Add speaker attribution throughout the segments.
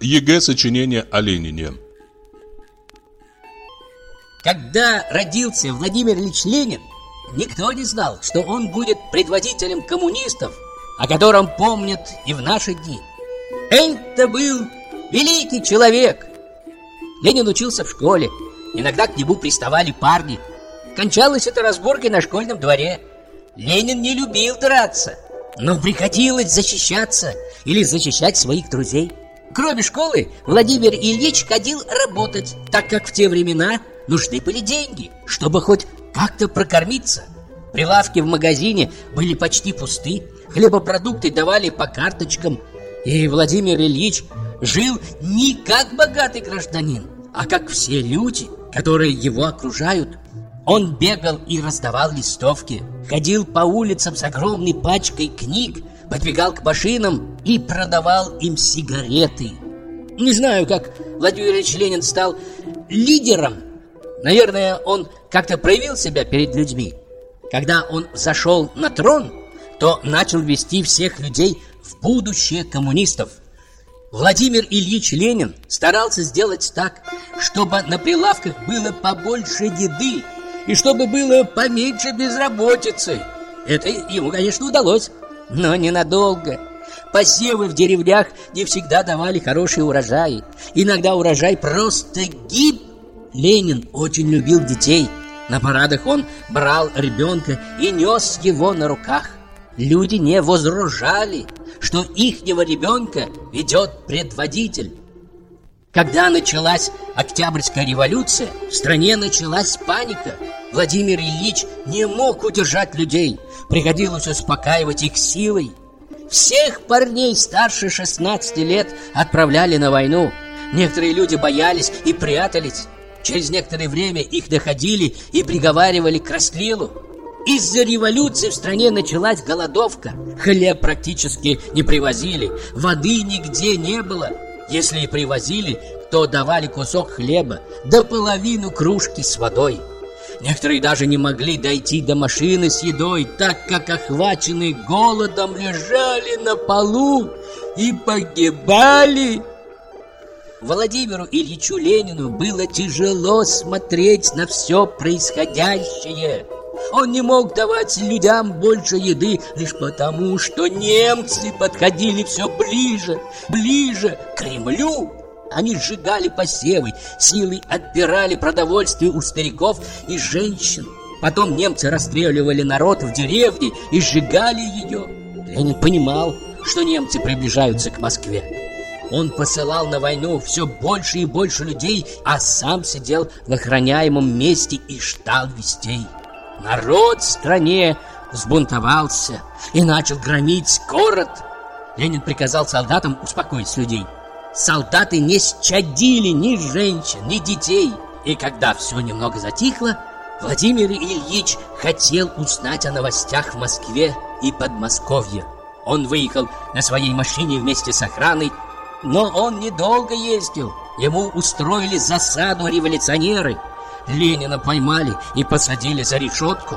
Speaker 1: ЕГЭ сочинение о Ленине.
Speaker 2: Когда родился Владимир Ильич Ленин, никто не знал, что он будет предводителем коммунистов, о котором помнят и в наши дни. Это был великий человек. Ленин учился в школе, иногда к нему приставали парни. Кончалось это разборкой на школьном дворе. Ленин не любил драться, но приходилось защищаться или защищать своих друзей. Кроме школы, Владимир Ильич ходил работать, так как в те времена нужны были деньги, чтобы хоть как-то прокормиться. Прилавки в магазине были почти пусты, хлебопродукты давали по карточкам, и Владимир Ильич жил не как богатый гражданин, а как все люди, которые его окружают. Он бегал и раздавал листовки, ходил по улицам с огромной пачкой книг, подбегал к машинам и продавал им сигареты. Не знаю, как Владимир Ильич Ленин стал лидером Наверное, он как-то проявил себя перед людьми. Когда он зашел на трон, то начал вести всех людей в будущее коммунистов. Владимир Ильич Ленин старался сделать так, чтобы на прилавках было побольше еды и чтобы было поменьше безработицы. Это ему, конечно, удалось, но ненадолго. Посевы в деревнях не всегда давали хорошие урожаи. Иногда урожай просто гиб Ленин очень любил детей. На парадах он брал ребенка и нес его на руках. Люди не возражали, что ихнего ребенка ведет предводитель. Когда началась Октябрьская революция, в стране началась паника. Владимир Ильич не мог удержать людей, приходилось успокаивать их силой. Всех парней старше 16 лет отправляли на войну. Некоторые люди боялись и прятались. Через некоторое время их доходили и приговаривали к расстрелу. Из-за революции в стране началась голодовка. Хлеб практически не привозили, воды нигде не было. Если и привозили, то давали кусок хлеба, да половину кружки с водой. Некоторые даже не могли дойти до машины с едой, так как охваченные голодом лежали на полу и погибали. Владимиру Ильичу Ленину было тяжело смотреть на все происходящее. Он не мог давать людям больше еды лишь потому, что немцы подходили все ближе, ближе к Кремлю. Они сжигали посевы, силой отбирали продовольствие у стариков и женщин. Потом немцы расстреливали народ в деревне и сжигали ее. Ленин понимал, что немцы приближаются к Москве. Он посылал на войну все больше и больше людей, а сам сидел в охраняемом месте и ждал вестей. Народ в стране взбунтовался и начал громить город. Ленин приказал солдатам успокоить людей. Солдаты не щадили ни женщин, ни детей. И когда все немного затихло, Владимир Ильич хотел узнать о новостях в Москве и Подмосковье. Он выехал на своей машине вместе с охраной но он недолго ездил. Ему устроили засаду революционеры. Ленина поймали и посадили за решетку.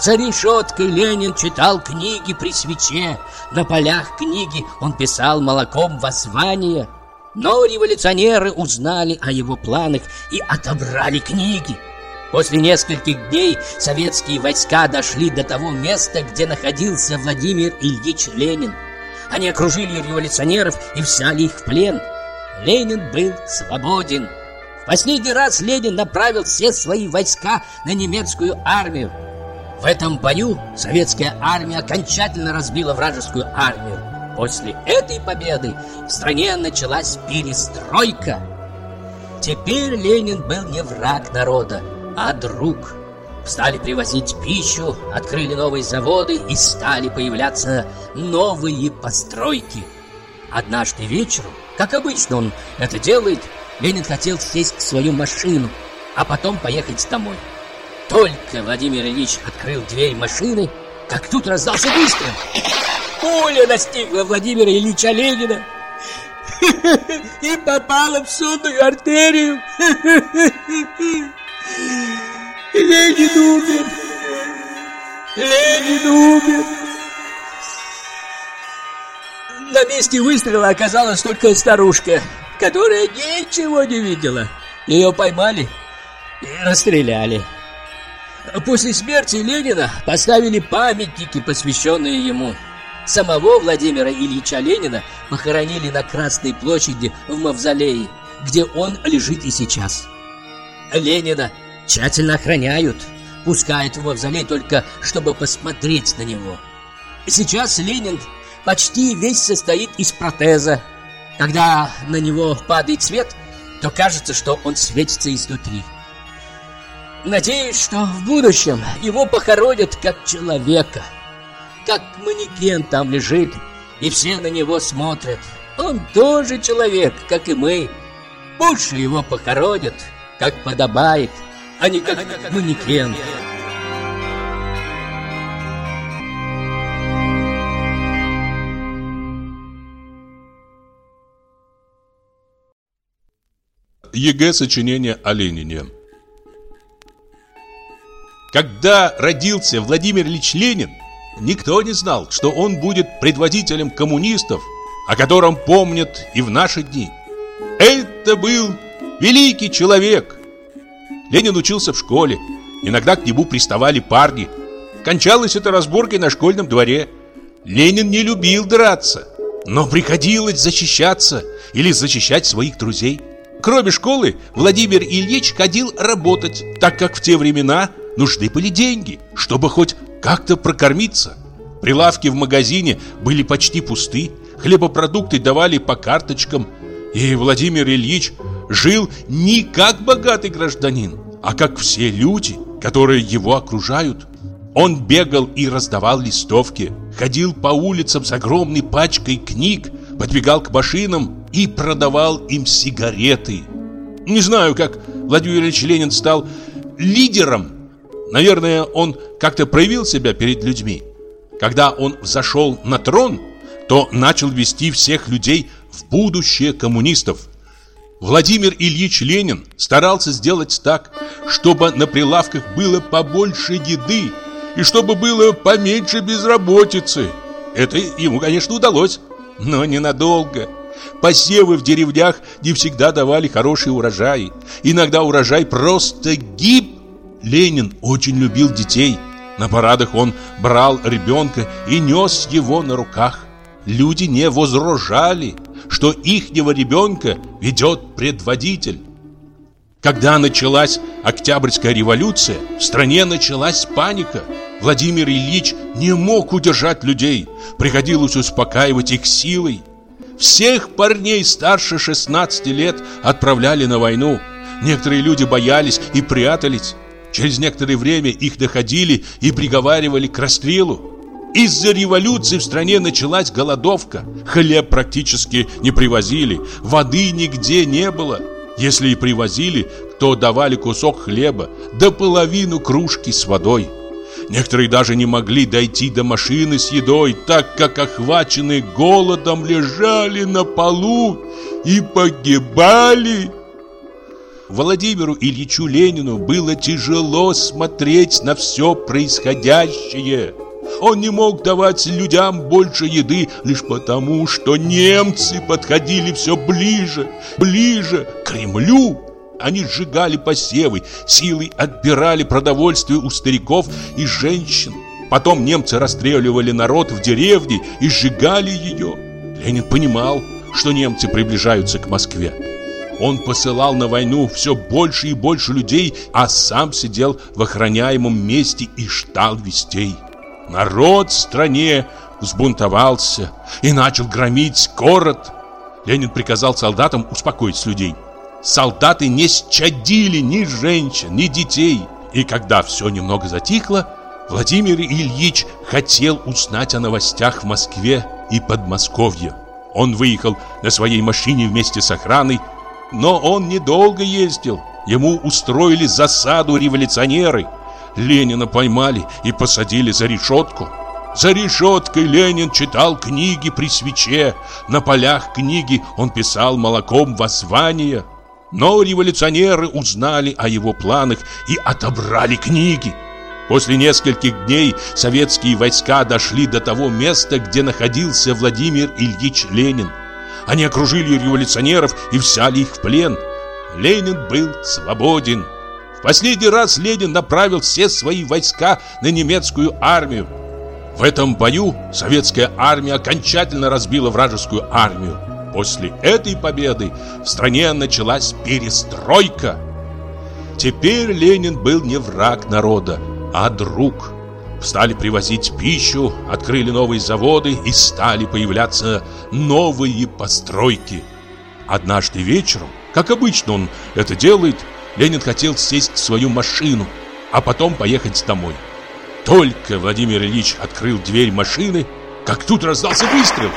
Speaker 2: За решеткой Ленин читал книги при свече. На полях книги он писал молоком воззвания. Но революционеры узнали о его планах и отобрали книги. После нескольких дней советские войска дошли до того места, где находился Владимир Ильич Ленин. Они окружили революционеров и взяли их в плен. Ленин был свободен. В последний раз Ленин направил все свои войска на немецкую армию. В этом бою советская армия окончательно разбила вражескую армию. После этой победы в стране началась перестройка. Теперь Ленин был не враг народа, а друг. Стали привозить пищу, открыли новые заводы и стали появляться новые постройки. Однажды вечером, как обычно он это делает, Ленин хотел сесть в свою машину, а потом поехать домой. Только Владимир Ильич открыл дверь машины, как тут раздался выстрел. Пуля настигла Владимира Ильича Ленина и попала в сонную артерию. Ленин умер! Ленин умер! На месте выстрела оказалась только старушка. которая ничего не видела. Ее поймали и расстреляли. После смерти Ленина поставили памятники, посвященные ему. Самого Владимира Ильича Ленина похоронили на Красной площади в Мавзолее, где он лежит и сейчас. Ленина тщательно охраняют, пускают в Мавзолей только, чтобы посмотреть на него. Сейчас Ленин почти весь состоит из протеза. Когда на него падает свет, то кажется, что он светится изнутри. Надеюсь, что в будущем его похоронят как человека. Как манекен там лежит, и все на него смотрят. Он тоже человек, как и мы. Пусть его похоронят, как подобает, а не как манекен.
Speaker 1: ЕГЭ сочинение о Ленине. Когда родился Владимир Ильич Ленин, никто не знал, что он будет предводителем коммунистов, о котором помнят и в наши дни. Это был великий человек. Ленин учился в школе, иногда к нему приставали парни. Кончалось это разборкой на школьном дворе. Ленин не любил драться, но приходилось защищаться или защищать своих друзей. Кроме школы, Владимир Ильич ходил работать, так как в те времена нужны были деньги, чтобы хоть как-то прокормиться. Прилавки в магазине были почти пусты, хлебопродукты давали по карточкам, и Владимир Ильич жил не как богатый гражданин, а как все люди, которые его окружают. Он бегал и раздавал листовки, ходил по улицам с огромной пачкой книг, подбегал к машинам и продавал им сигареты. Не знаю, как Владимир Ильич Ленин стал лидером. Наверное, он как-то проявил себя перед людьми. Когда он взошел на трон, то начал вести всех людей в будущее коммунистов. Владимир Ильич Ленин старался сделать так, чтобы на прилавках было побольше еды и чтобы было поменьше безработицы. Это ему, конечно, удалось, но ненадолго. Посевы в деревнях не всегда давали хорошие урожаи. Иногда урожай просто гиб. Ленин очень любил детей. На парадах он брал ребенка и нес его на руках. Люди не возражали, что ихнего ребенка ведет предводитель. Когда началась Октябрьская революция, в стране началась паника. Владимир Ильич не мог удержать людей, приходилось успокаивать их силой. Всех парней старше 16 лет отправляли на войну. Некоторые люди боялись и прятались. Через некоторое время их доходили и приговаривали к расстрелу. Из-за революции в стране началась голодовка. Хлеб практически не привозили, воды нигде не было. Если и привозили, то давали кусок хлеба, да половину кружки с водой. Некоторые даже не могли дойти до машины с едой, так как охваченные голодом лежали на полу и погибали. Владимиру Ильичу Ленину было тяжело смотреть на все происходящее. Он не мог давать людям больше еды лишь потому, что немцы подходили все ближе, ближе к Кремлю. Они сжигали посевы, силой отбирали продовольствие у стариков и женщин. Потом немцы расстреливали народ в деревне и сжигали ее. Ленин понимал, что немцы приближаются к Москве. Он посылал на войну все больше и больше людей, а сам сидел в охраняемом месте и ждал вестей. Народ в стране взбунтовался и начал громить город. Ленин приказал солдатам успокоить людей. Солдаты не щадили ни женщин, ни детей. И когда все немного затихло, Владимир Ильич хотел узнать о новостях в Москве и Подмосковье. Он выехал на своей машине вместе с охраной, но он недолго ездил. Ему устроили засаду революционеры. Ленина поймали и посадили за решетку. За решеткой Ленин читал книги при свече. На полях книги он писал молоком воззвания. Но революционеры узнали о его планах и отобрали книги. После нескольких дней советские войска дошли до того места, где находился Владимир Ильич Ленин. Они окружили революционеров и взяли их в плен. Ленин был свободен. В последний раз Ленин направил все свои войска на немецкую армию. В этом бою советская армия окончательно разбила вражескую армию. После этой победы в стране началась перестройка. Теперь Ленин был не враг народа, а друг. Стали привозить пищу, открыли новые заводы и стали появляться новые постройки. Однажды вечером, как обычно он это делает, Ленин хотел сесть в свою машину, а потом поехать домой. Только Владимир Ильич открыл дверь машины, как тут раздался выстрел.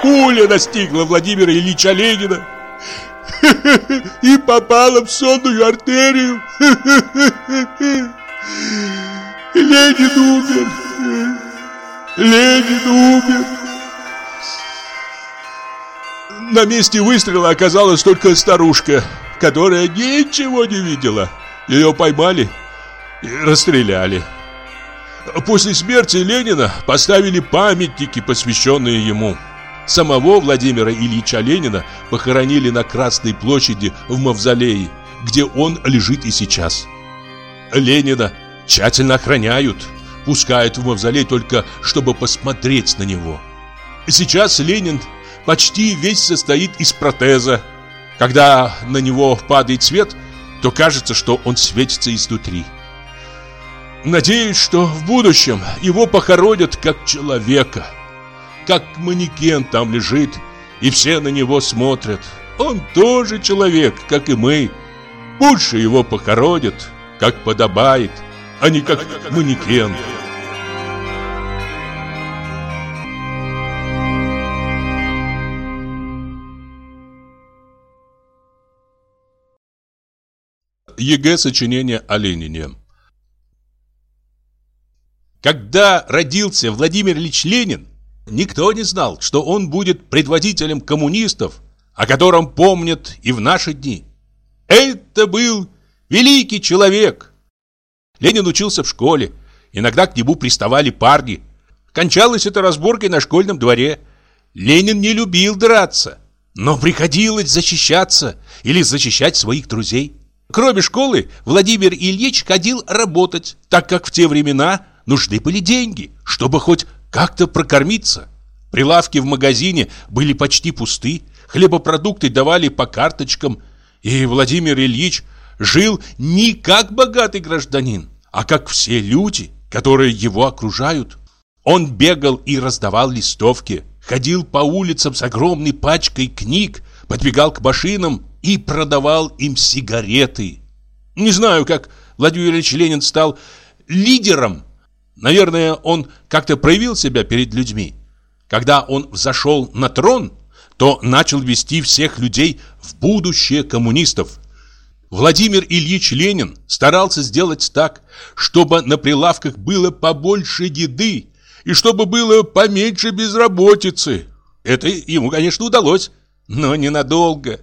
Speaker 1: Пуля настигла Владимира Ильича Ленина и попала в сонную артерию. Ленин умер. Ленин умер. На месте выстрела оказалась только старушка, которая ничего не видела. Ее поймали и расстреляли. После смерти Ленина поставили памятники, посвященные ему. Самого Владимира Ильича Ленина похоронили на Красной площади в Мавзолее, где он лежит и сейчас. Ленина тщательно охраняют, пускают в Мавзолей только чтобы посмотреть на него. Сейчас Ленин почти весь состоит из протеза. Когда на него падает свет, то кажется, что он светится изнутри. Надеюсь, что в будущем его похоронят как человека. Как манекен там лежит, и все на него смотрят. Он тоже человек, как и мы. Лучше его похоронят, как подобает, не как манекен. ЕГЭ сочинение о Ленине когда родился Владимир Ильич Ленин, никто не знал, что он будет предводителем коммунистов, о котором помнят и в наши дни. Это был великий человек. Ленин учился в школе, иногда к нему приставали парни. Кончалось это разборкой на школьном дворе. Ленин не любил драться, но приходилось защищаться или защищать своих друзей. Кроме школы, Владимир Ильич ходил работать, так как в те времена нужны были деньги, чтобы хоть как-то прокормиться. Прилавки в магазине были почти пусты, хлебопродукты давали по карточкам, и Владимир Ильич жил не как богатый гражданин, а как все люди, которые его окружают. Он бегал и раздавал листовки, ходил по улицам с огромной пачкой книг, подбегал к машинам и продавал им сигареты. Не знаю, как Владимир Ильич Ленин стал лидером Наверное, он как-то проявил себя перед людьми. Когда он взошел на трон, то начал вести всех людей в будущее коммунистов. Владимир Ильич Ленин старался сделать так, чтобы на прилавках было побольше еды и чтобы было поменьше безработицы. Это ему, конечно, удалось, но ненадолго.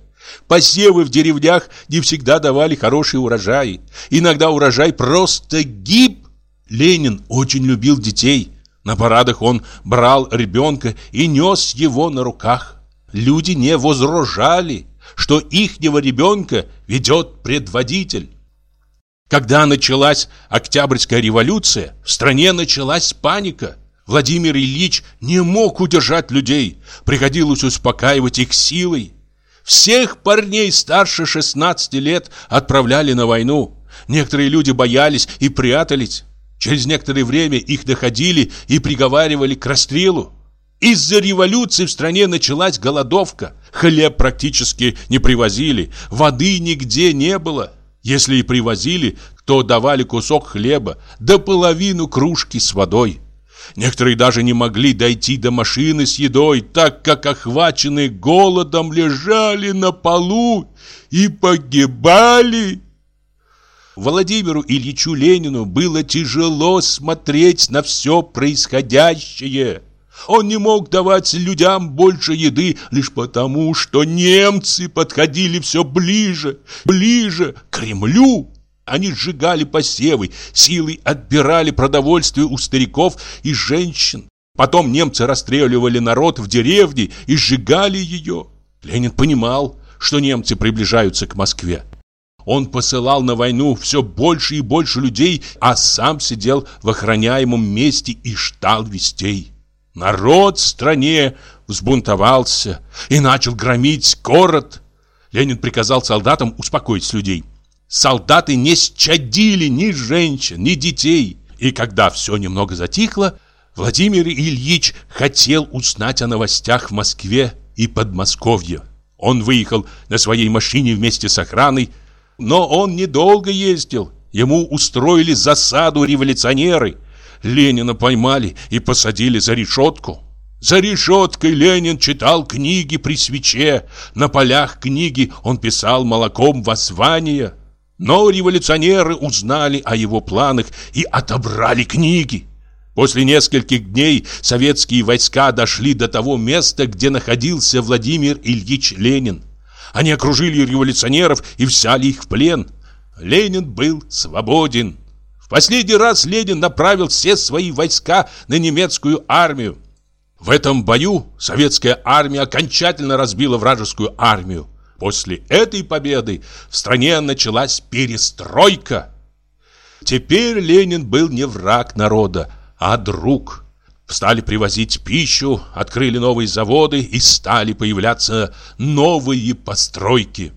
Speaker 1: Посевы в деревнях не всегда давали хороший урожай. Иногда урожай просто гиб Ленин очень любил детей. На парадах он брал ребенка и нес его на руках. Люди не возражали, что ихнего ребенка ведет предводитель. Когда началась Октябрьская революция, в стране началась паника. Владимир Ильич не мог удержать людей, приходилось успокаивать их силой. Всех парней старше 16 лет отправляли на войну. Некоторые люди боялись и прятались. Через некоторое время их доходили и приговаривали к расстрелу. Из-за революции в стране началась голодовка. Хлеб практически не привозили, воды нигде не было. Если и привозили, то давали кусок хлеба, да половину кружки с водой. Некоторые даже не могли дойти до машины с едой, так как охваченные голодом лежали на полу и погибали. Владимиру Ильичу Ленину было тяжело смотреть на все происходящее. Он не мог давать людям больше еды лишь потому, что немцы подходили все ближе, ближе к Кремлю. Они сжигали посевы, силой отбирали продовольствие у стариков и женщин. Потом немцы расстреливали народ в деревне и сжигали ее. Ленин понимал, что немцы приближаются к Москве. Он посылал на войну все больше и больше людей, а сам сидел в охраняемом месте и ждал вестей. Народ в стране взбунтовался и начал громить город. Ленин приказал солдатам успокоить людей. Солдаты не щадили ни женщин, ни детей. И когда все немного затихло, Владимир Ильич хотел узнать о новостях в Москве и Подмосковье. Он выехал на своей машине вместе с охраной, но он недолго ездил. Ему устроили засаду революционеры. Ленина поймали и посадили за решетку. За решеткой Ленин читал книги при свече. На полях книги он писал молоком воззвания. Но революционеры узнали о его планах и отобрали книги. После нескольких дней советские войска дошли до того места, где находился Владимир Ильич Ленин. Они окружили революционеров и взяли их в плен. Ленин был свободен. Последний раз Ленин направил все свои войска на немецкую армию. В этом бою советская армия окончательно разбила вражескую армию. После этой победы в стране началась перестройка. Теперь Ленин был не враг народа, а друг. Стали привозить пищу, открыли новые заводы и стали появляться новые постройки.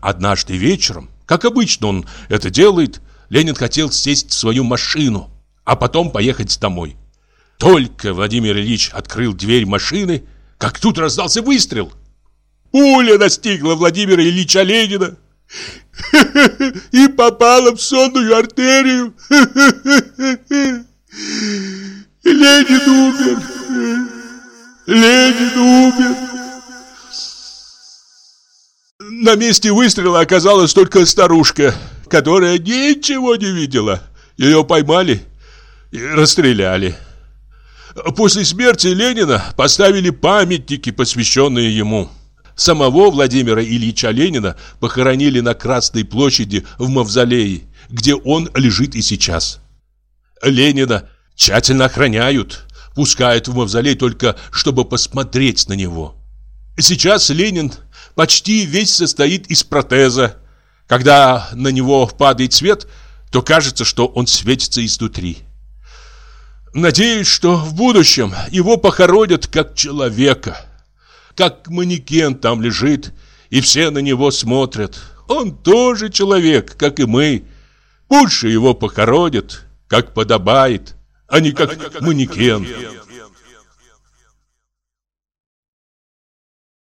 Speaker 1: Однажды вечером, как обычно он это делает, Ленин хотел сесть в свою машину, а потом поехать домой. Только Владимир Ильич открыл дверь машины, как тут раздался выстрел. Пуля настигла Владимира Ильича Ленина и попала в сонную артерию. месте выстрела оказалась только старушка, которая ничего не видела. Ее поймали и расстреляли. После смерти Ленина поставили памятники, посвященные ему. Самого Владимира Ильича Ленина похоронили на Красной площади в Мавзолее, где он лежит и сейчас. Ленина тщательно охраняют, пускают в Мавзолей только чтобы посмотреть на него. Сейчас Ленин почти весь состоит из протеза. Когда на него падает свет, то кажется, что он светится изнутри. Надеюсь, что в будущем его похоронят как человека. Как манекен там лежит, и все на него смотрят. Он тоже человек, как и мы. Лучше его похоронят, как подобает, а не как манекен.